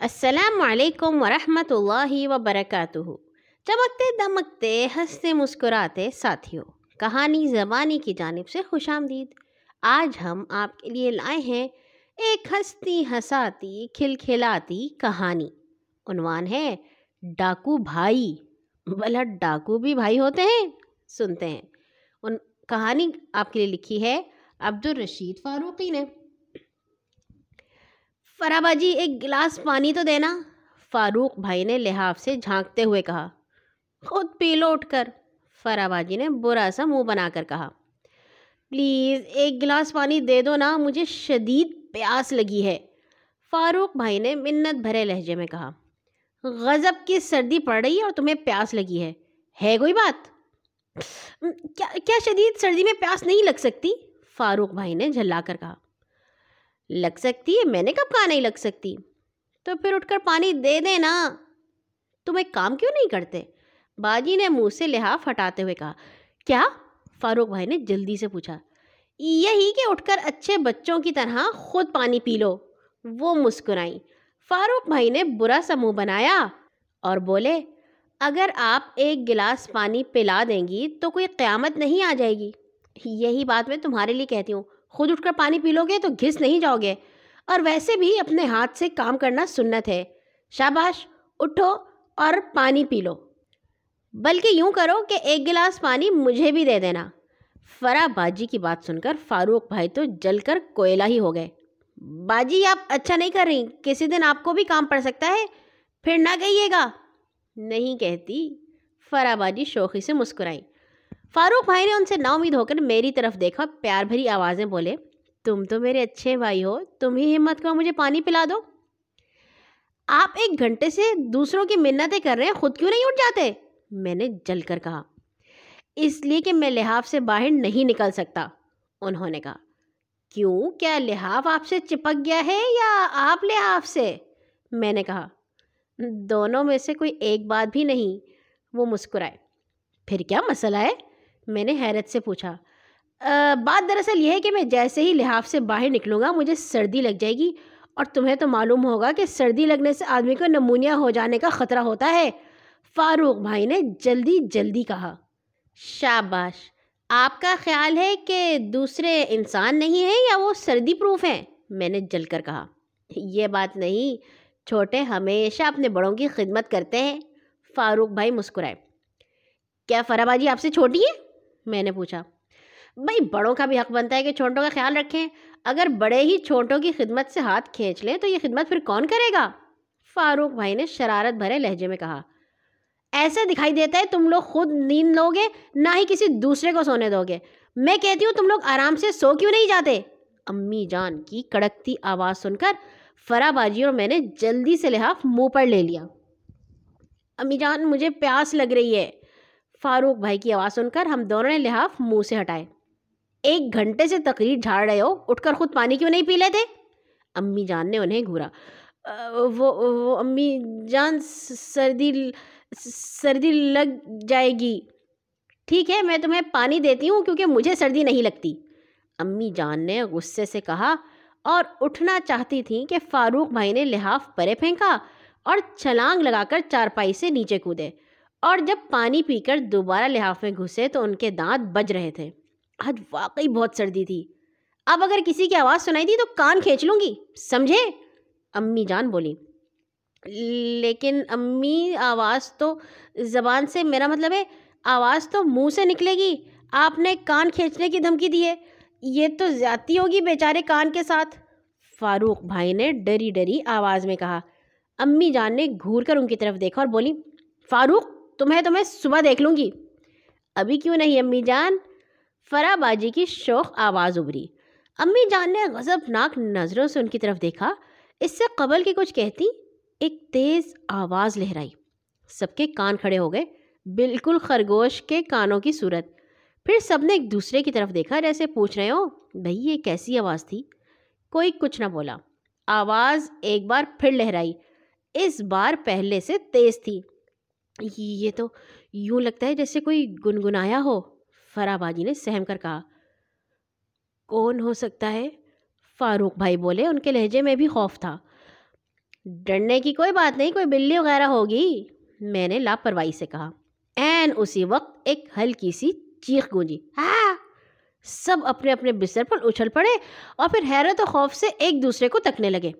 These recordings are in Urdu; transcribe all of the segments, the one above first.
السلام علیکم ورحمۃ اللہ وبرکاتہ۔ چمکتے دمکتے، ہنستے، مسکراتے ساتھیوں، کہانی زبانی کی جانب سے خوش آمدید۔ آج ہم آپ کے لیے لائے ہیں ایک ہنستی، ہنساتی، کھلکھلاتی کہانی۔ عنوان ہے، ڈاکو بھائی۔ بلا ڈاکو بھی بھائی ہوتے ہیں؟ سنتے ہیں۔ ان کہانی آپ کے لیے لکھی ہے عبد الرشید فاروقی نے۔ فرا باجی ایک گلاس پانی تو دینا؟ فاروق بھائی نے لحاف سے جھانکتے ہوئے کہا، خود پی لو اٹھ کر۔ فرا باجی نے برا سا منہ بنا کر کہا، پلیز ایک گلاس پانی دے دو نا، مجھے شدید پیاس لگی ہے۔ فاروق بھائی نے منت بھرے لہجے میں کہا، غضب کی سردی پڑ رہی ہے اور تمہیں پیاس لگی ہے۔ ہے کوئی بات؟ کیا کیا شدید سردی میں پیاس نہیں لگ سکتی؟ فاروق بھائی نے جھلا کر کہا لگ سکتی ہے؟ میں نے کب کہا نہیں لگ سکتی۔ تو پھر اٹھ کر پانی دے دے نا تم ایک کام کیوں نہیں کرتے؟ باجی نے منہ سے لحاف ہٹاتے ہوئے کہا، کیا؟ فاروق بھائی نے جلدی سے پوچھا، یہی کہ اٹھ کر اچھے بچوں کی طرح خود پانی پی لو۔ وہ مسکرائیں فاروق بھائی نے برا سا منہ بنایا اور بولے، اگر آپ ایک گلاس پانی پلا دیں گی تو کوئی قیامت نہیں آ جائے گی۔ یہی بات میں تمہارے لیے کہتی ہوں۔ خود اٹھ کر پانی پی لو گے تو گھس نہیں جاؤ گے۔ اور ویسے بھی اپنے ہاتھ سے کام کرنا سنت ہے۔ شاباش، اٹھو اور پانی پی لو۔ بلکہ یوں کرو کہ ایک گلاس پانی مجھے بھی دے دینا۔ فرا باجی کی بات سن کر فاروق بھائی تو جل کر کوئلہ ہی ہو گئے۔ باجی، آپ اچھا نہیں کر رہی۔ کسی دن آپ کو بھی کام پڑ سکتا ہے۔ پھر نہ کہیے گا۔ نہیں کہتی۔ فرا باجی شوقی سے مسکرائیں۔ فاروق بھائی نے ان سے نا امید ہو کر میری طرف دیکھا پیار بھری آوازیں بولے، تم تو میرے اچھے بھائی ہو، تم ہی ہمت کرو مجھے پانی پلا دو۔ آپ ایک گھنٹے سے دوسروں کی منتیں کر رہے ہیں، خود کیوں نہیں اٹھ جاتے؟ میں نے جل کر کہا۔ اس لیے کہ میں لحاف سے باہر نہیں نکل سکتا، انہوں نے کہا۔ کیوں؟ کیا لحاف آپ سے چپک گیا ہے یا آپ لحاف سے؟ میں نے کہا۔ دونوں میں سے کوئی ایک بات بھی نہیں، وہ مسکرائے۔ پھر کیا مسئلہ ہے؟ میں نے حیرت سے پوچھا۔ بات دراصل یہ ہے کہ میں جیسے ہی لحاف سے باہر نکلوں گا، مجھے سردی لگ جائے گی اور تمہیں تو معلوم ہوگا کہ سردی لگنے سے آدمی کو نمونیا ہو جانے کا خطرہ ہوتا ہے۔ فاروق بھائی نے جلدی جلدی کہا۔ شاباش، آپ کا خیال ہے کہ دوسرے انسان نہیں ہیں یا وہ سردی پروف ہیں؟ میں نے جل کر کہا۔ یہ بات نہیں، چھوٹے ہمیشہ اپنے بڑوں کی خدمت کرتے ہیں۔ فاروق بھائی مسکرائے۔ کیا فرا باجی آپ سے چھوٹی ہے میں نے پوچھا۔ بھائی، بڑوں کا بھی حق بنتا ہے کہ چھوٹوں کا خیال رکھیں۔ اگر بڑے ہی چھوٹوں کی خدمت سے ہاتھ کھینچ لیں تو یہ خدمت پھر کون کرے گا؟ فاروق بھائی نے شرارت بھرے لہجے میں کہا۔ ایسا دکھائی دیتا ہے تم لوگ خود نیند لو گے، نہ ہی کسی دوسرے کو سونے دو گے۔ میں کہتی ہوں، تم لوگ آرام سے سو کیوں نہیں جاتے؟ امی جان کی کڑکتی آواز سن کر فرا باجی اور میں نے جلدی سے لحاف منہ پر لے لیا۔ امی جان، مجھے پیاس لگ رہی ہے۔ فاروق بھائی کی آواز سن کر ہم دونوں نے لحاف منہ سے ہٹائے۔ ایک گھنٹے سے تقریر جھاڑ رہے ہو، اٹھ کر خود پانی کیوں نہیں پی لیتے؟ امی جان نے انہیں گھورا۔ وہ وہ امی جان سردی سردی لگ جائے گی۔ ٹھیک ہے، میں تمہیں پانی دیتی ہوں کیونکہ مجھے سردی نہیں لگتی۔ امی جان نے غصے سے کہا اور اٹھنا چاہتی تھیں کہ فاروق بھائی نے لحاف پرے پھینکا اور چھلانگ لگا کر چارپائی سے نیچے کودے۔ اور جب پانی پی کر دوبارہ لحاف میں گھسے تو ان کے دانت بج رہے تھے۔ آج واقعی بہت سردی تھی۔ اب اگر کسی کی آواز سنائی دی تو کان کھینچ لوں گی۔ سمجھے؟ امی جان بولی۔ لیکن امی، آواز تو زبان سے میرا مطلب ہے، آواز تو منہ سے نکلے گی۔ آپ نے کان کھینچنے کی دھمکی دی ہے۔ یہ تو زیادتی ہوگی بیچارے کان کے ساتھ۔ فاروق بھائی نے ڈری ڈری آواز میں کہا۔ امی جان نے گھور کر ان کی طرف دیکھا اور بولی، فاروق تمہیں تو میں صبح دیکھ لوں گی۔ ابھی کیوں نہیں، امی جان؟ فرا باجی کی شوق آواز ابری امی جان نے غضب ناک نظروں سے ان کی طرف دیکھا۔ اس سے قبل کی کچھ کہتی، ایک تیز آواز لہرائی۔ سب کے کان کھڑے ہو گئے۔ بالکل خرگوش کے کانوں کی صورت۔ پھر سب نے ایک دوسرے کی طرف دیکھا، جیسے پوچھ رہے ہو بھئی یہ کیسی آواز تھی؟ کوئی کچھ نہ بولا۔ آواز ایک بار پھر لہرائی۔ اس بار پہلے سے تیز تھی۔ یہ تو یوں لگتا ہے جیسے کوئی گنگنایا ہو فرا باجی نے سہم کر کہا۔ کون ہو سکتا ہے؟ فاروق بھائی بولے، ان کے لہجے میں بھی خوف تھا۔ ڈرنے کی کوئی بات نہیں، کوئی بلی وغیرہ ہوگی۔ میں نے لاپرواہی سے کہا۔ این اسی وقت ایک ہلکی سی چیخ گونجی۔ ہاں سب اپنے اپنے بستر پر اچھل پڑے اور پھر حیرت و خوف سے ایک دوسرے کو تکنے لگے۔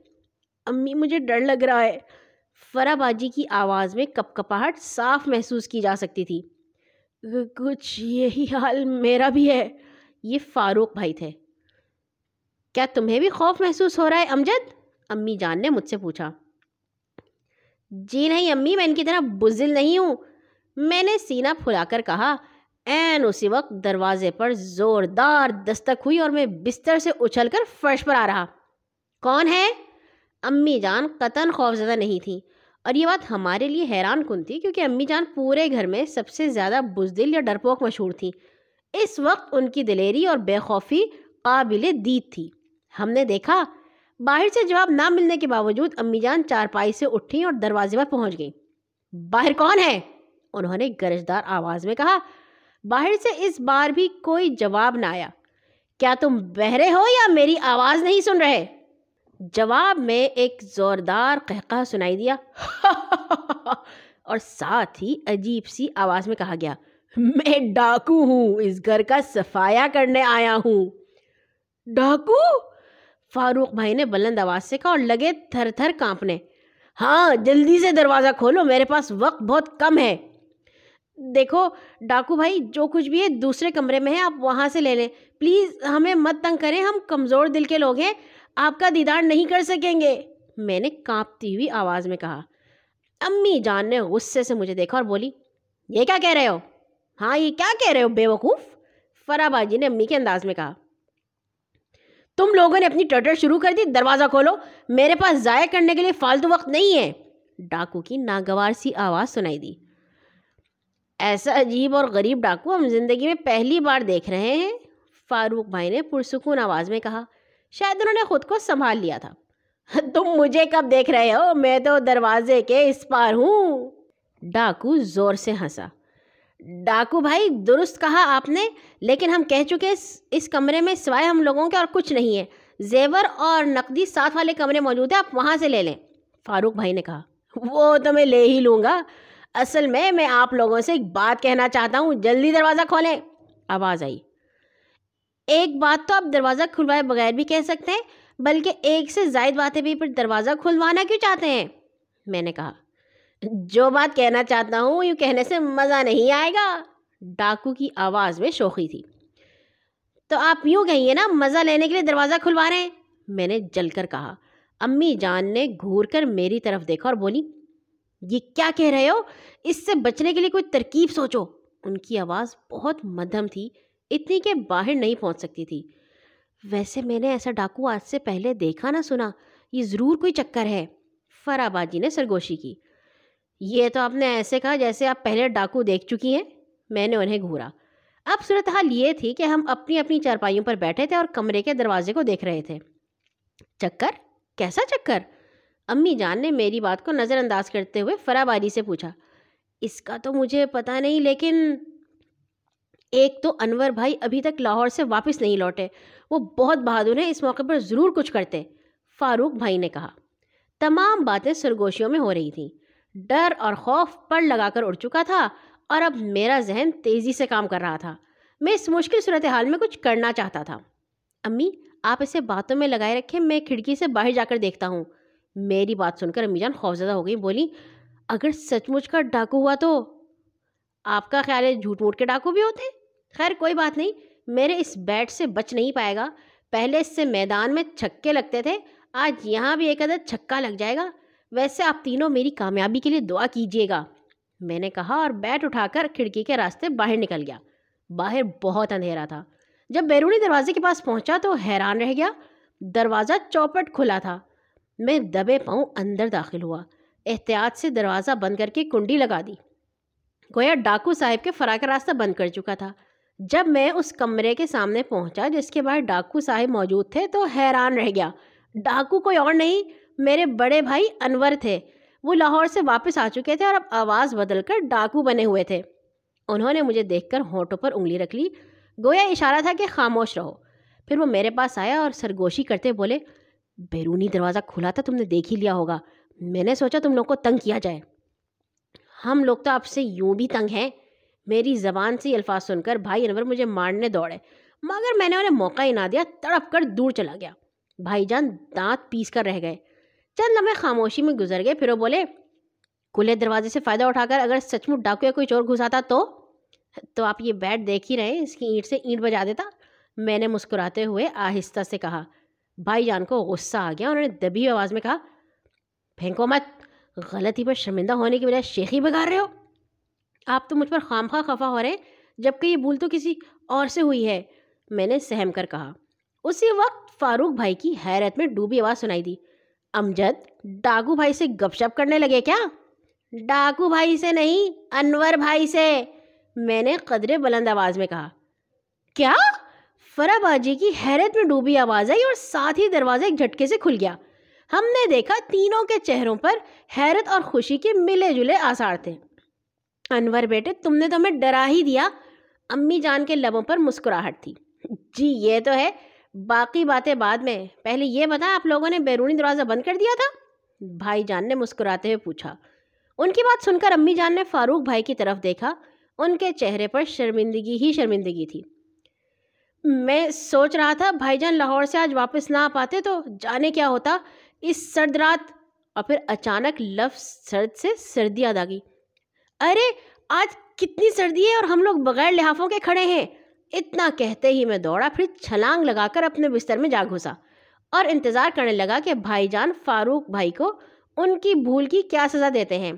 امی، مجھے ڈر لگ رہا ہے۔ فرا باجی کی آواز میں کپ کپاہٹ صاف محسوس کی جا سکتی تھی۔ کچھ یہی حال میرا بھی ہے۔ یہ فاروق بھائی تھے۔ کیا تمہیں بھی خوف محسوس ہو رہا ہے امجد؟ امی جان نے مجھ سے پوچھا۔ جی نہیں امی، میں ان کی طرح بزل نہیں ہوں۔ میں نے سینہ پھلا کر کہا، این، اسی وقت دروازے پر زوردار دستک ہوئی اور میں بستر سے اچھل کر فرش پر آ رہا۔ کون ہے؟ امی جان قطن خوف زدہ نہیں تھیں۔ اور یہ بات ہمارے لیے حیران کن تھی کیونکہ امی جان پورے گھر میں سب سے زیادہ بزدل یا ڈرپوک مشہور تھیں۔ اس وقت ان کی دلیری اور بے خوفی قابل دید تھی۔ ہم نے دیکھا، باہر سے جواب نہ ملنے کے باوجود امی جان چارپائی سے اٹھیں اور دروازے پر پہنچ گئیں۔ باہر کون ہے؟ انہوں نے گرجدار آواز میں کہا، باہر سے اس بار بھی کوئی جواب نہ آیا۔ کیا تم بہرے ہو یا میری آواز نہیں سن رہے؟ جواب میں ایک زوردار قہقہ سنائی دیا۔ اور ساتھ ہی عجیب سی آواز میں کہا گیا، میں ڈاکو ہوں، اس گھر کا صفایا کرنے آیا ہوں۔ ڈاکو؟ فاروق بھائی نے بلند آواز سے کہا اور لگے تھر تھر کانپنے۔ ہاں جلدی سے دروازہ کھولو، میرے پاس وقت بہت کم ہے۔ دیکھو، ڈاکو بھائی، جو کچھ بھی ہے دوسرے کمرے میں ہے، آپ وہاں سے لے لیں۔ پلیز، ہمیں مت تنگ کریں، ہم کمزور دل کے لوگ ہیں۔ آپ کا دیدار نہیں کر سکیں گے۔ میں نے کانپتی ہوئی آواز میں کہا، امی جان نے غصے سے مجھے دیکھا اور بولی، یہ کیا کہہ رہے ہو؟ ہاں یہ کیا کہہ رہے ہو، بے وقوف؟ فرا باجی نے امی کے انداز میں کہا، تم لوگوں نے اپنی ٹٹر شروع کر دی، دروازہ کھولو، میرے پاس ضائع کرنے کے لیے فالتو وقت نہیں ہے۔ ڈاکو کی ناگوار سی آواز سنائی دی۔ ایسا عجیب اور غریب ڈاکو ہم زندگی میں پہلی بار دیکھ رہے ہیں؟ فاروق بھائی نے پرسکون آواز میں کہا شاید انہوں نے خود کو سنبھال لیا تھا۔ تم مجھے کب دیکھ رہے ہو؟ میں تو دروازے کے اس پار ہوں۔ ڈاکو زور سے ہنسا۔ ڈاکو بھائی، درست کہا آپ نے، لیکن ہم کہہ چکے اس اس کمرے میں سوائے ہم لوگوں کے اور کچھ نہیں ہے۔ زیور اور نقدی ساتھ والے کمرے موجود ہیں، آپ وہاں سے لے لیں۔ فاروق بھائی نے کہا۔ وہ تو میں لے ہی لوں گا۔ اصل میں میں آپ لوگوں سے ایک بات کہنا چاہتا ہوں۔ جلدی دروازہ کھولیں۔ آواز آئی۔ ایک بات تو آپ دروازہ کھلوائے بغیر بھی کہہ سکتے ہیں، بلکہ ایک سے زائد باتیں بھی پر دروازہ کھلوانا کیوں چاہتے ہیں؟ میں نے کہا، جو بات کہنا چاہتا ہوں، یوں کہنے سے مزہ نہیں آئے گا۔ ڈاکو کی آواز میں شوخی تھی۔ تو آپ یوں کہیے نا، مزہ لینے کے لیے دروازہ کھلوا رہے ہیں؟ میں نے جل کر کہا۔ امی جان نے گھور کر میری طرف دیکھا اور بولی، یہ کیا کہہ رہے ہو؟ اس سے بچنے کے لیے کوئی ترکیب سوچو۔ ان کی آواز بہت مدھم تھی۔ اتنی کہ باہر نہیں پہنچ سکتی تھی۔ ویسے میں نے ایسا ڈاکو آج سے پہلے دیکھا نہ سنا، یہ ضرور کوئی چکر ہے۔ فرا باجی نے سرگوشی کی۔ یہ تو آپ نے ایسے کہا جیسے آپ پہلے ڈاکو دیکھ چکی ہیں۔ میں نے انہیں گھورا۔ اب صورتحال یہ تھی کہ ہم اپنی اپنی چارپائیوں پر بیٹھے تھے اور کمرے کے دروازے کو دیکھ رہے تھے۔ چکر؟ کیسا چکر؟ امی جان نے میری بات کو نظر انداز کرتے ہوئے فرا سے پوچھا۔ اس کا تو مجھے پتہ نہیں، لیکن ایک تو انور بھائی ابھی تک لاہور سے واپس نہیں لوٹے۔ وہ بہت بہادر ہیں، اس موقع پر ضرور کچھ کرتے۔ فاروق بھائی نے کہا۔ تمام باتیں سرگوشیوں میں ہو رہی تھیں۔ ڈر اور خوف پڑ لگا کر اڑ چکا تھا اور اب میرا ذہن تیزی سے کام کر رہا تھا۔ میں اس مشکل صورتحال میں کچھ کرنا چاہتا تھا۔ امی، آپ اسے باتوں میں لگائے رکھیں، میں کھڑکی سے باہر جا کر دیکھتا ہوں۔ میری بات سن کر امی جان خوفزدہ ہو گئی بولی، اگر سچ مچ کا ڈاکو ہوا تو آپ کا خیال ہے جھوٹ موٹ کے ڈاکو بھی ہوتے؟ خیر، کوئی بات نہیں، میرے اس بیٹ سے بچ نہیں پائے گا۔ پہلے اس سے میدان میں چھکے لگتے تھے، آج یہاں بھی ایک عدد چھکا لگ جائے گا۔ ویسے آپ تینوں میری کامیابی کے لیے دعا کیجیے گا۔ میں نے کہا اور بیٹ اٹھا کر کھڑکی کے راستے باہر نکل گیا۔ باہر بہت اندھیرا تھا۔ جب بیرونی دروازے کے پاس پہنچا تو حیران رہ گیا۔ دروازہ چوپٹ کھلا تھا۔ میں دبے پاؤں اندر داخل ہوا۔ احتیاط سے دروازہ بند کر کے کنڈی لگا دی۔ گویا ڈاکو صاحب کے فرا کا راستہ بند کر چکا تھا۔ جب میں اس کمرے کے سامنے پہنچا جس کے باہر ڈاکو صاحب موجود تھے تو حیران رہ گیا۔ ڈاکو کوئی اور نہیں، میرے بڑے بھائی انور تھے۔ وہ لاہور سے واپس آ چکے تھے اور اب آواز بدل کر ڈاکو بنے ہوئے تھے۔ انہوں نے مجھے دیکھ کر ہونٹوں پر انگلی رکھ لی۔ گویا اشارہ تھا کہ خاموش رہو۔ پھر وہ میرے پاس آیا اور سرگوشی کرتے بولے، بیرونی دروازہ کھلا تھا، تم نے دیکھ ہی لیا ہوگا۔ میں نے سوچا تم لوگ کو تنگ کیا جائے۔ ہم لوگ تو آپ سے یوں بھی تنگ ہیں۔ میری زبان سے الفاظ سن کر بھائی انور مجھے مارنے دوڑے۔ مگر میں نے انہیں موقع ہی نہ دیا، تڑپ کر دور چلا گیا۔ بھائی جان دانت پیس کر رہ گئے۔ چند لمحے خاموشی میں گزر گئے، پھر وہ بولے، کھلے دروازے سے فائدہ اٹھا کر اگر سچ مچ ڈاکو یا کوئی چور گھساتا تو؟ تو آپ یہ بیٹ دیکھ ہی رہے اس کی اینٹ سے اینٹ بجا دیتا؟ میں نے مسکراتے ہوئے آہستہ سے کہا۔ بھائی جان کو غصہ آ گیا، انہوں نے دبی آواز میں کہا، پھینکو مت، غلطی پر شرمندہ ہونے کی بجائے شیخی بگاڑ رہے ہو۔ آپ تو مجھ پر خام خواہ خفا ہو رہے ہیں جبکہ یہ بھول تو کسی اور سے ہوئی ہے، میں نے سہم کر کہا۔ اسی وقت فاروق بھائی کی حیرت میں ڈوبی آواز سنائی دی۔ امجد، ڈاکو بھائی سے گپ شپ کرنے لگے کیا؟ ڈاکو بھائی سے نہیں، انور بھائی سے۔ میں نے قدرے بلند آواز میں کہا۔ کیا؟ فرا باجی کی حیرت میں ڈوبی آواز آئی اور ساتھ ہی دروازہ ایک جھٹکے سے کھل گیا۔ ہم نے دیکھا تینوں کے چہروں پر حیرت اور خوشی کے ملے جلے آثار تھے۔ انور بیٹے، تم نے تو ہمیں ڈرا ہی دیا۔ امی جان کے لبوں پر مسکراہٹ تھی۔ جی یہ تو ہے۔ باقی باتیں بعد میں۔ پہلے یہ بتا، آپ لوگوں نے بیرونی دروازہ بند کر دیا تھا؟ بھائی جان نے مسکراتے ہوئے پوچھا۔ ان کی بات سن کر امی جان نے فاروق بھائی کی طرف دیکھا۔ ان کے چہرے پر شرمندگی ہی شرمندگی تھی۔ میں سوچ رہا تھا، بھائی جان لاہور سے آج واپس نہ آ پاتے تو جانے کیا ہوتا۔ اس سرد رات۔ اور پھر اچانک لفظ سرد سے سردی ادا کی ارے، آج کتنی سردی ہے اور ہم لوگ بغیر لحافوں کے کھڑے ہیں۔ اتنا کہتے ہی میں دوڑا، پھر چھلانگ لگا کر اپنے بستر میں جا گھسا اور انتظار کرنے لگا کہ بھائی جان فاروق بھائی کو ان کی بھول کی کیا سزا دیتے ہیں۔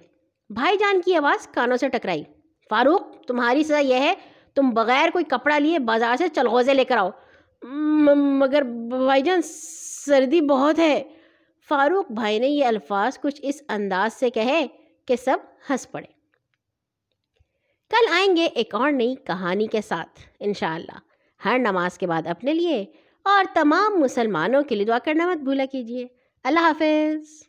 بھائی جان کی آواز کانوں سے ٹکرائی۔ فاروق، تمہاری سزا یہ ہے، تم بغیر کوئی کپڑا لیے بازار سے چلغوزے لے کر آؤ۔ مگر بھائی جان، سردی بہت ہے۔ فاروق بھائی نے یہ الفاظ کچھ اس انداز سے کہے کہ سب ہنس پڑے۔ کل آئیں گے ایک اور نئی کہانی کے ساتھ، انشاءاللہ۔ ہر نماز کے بعد اپنے لیے اور تمام مسلمانوں کے لیے دعا کرنا مت بھولا کیجیے اللہ حافظ۔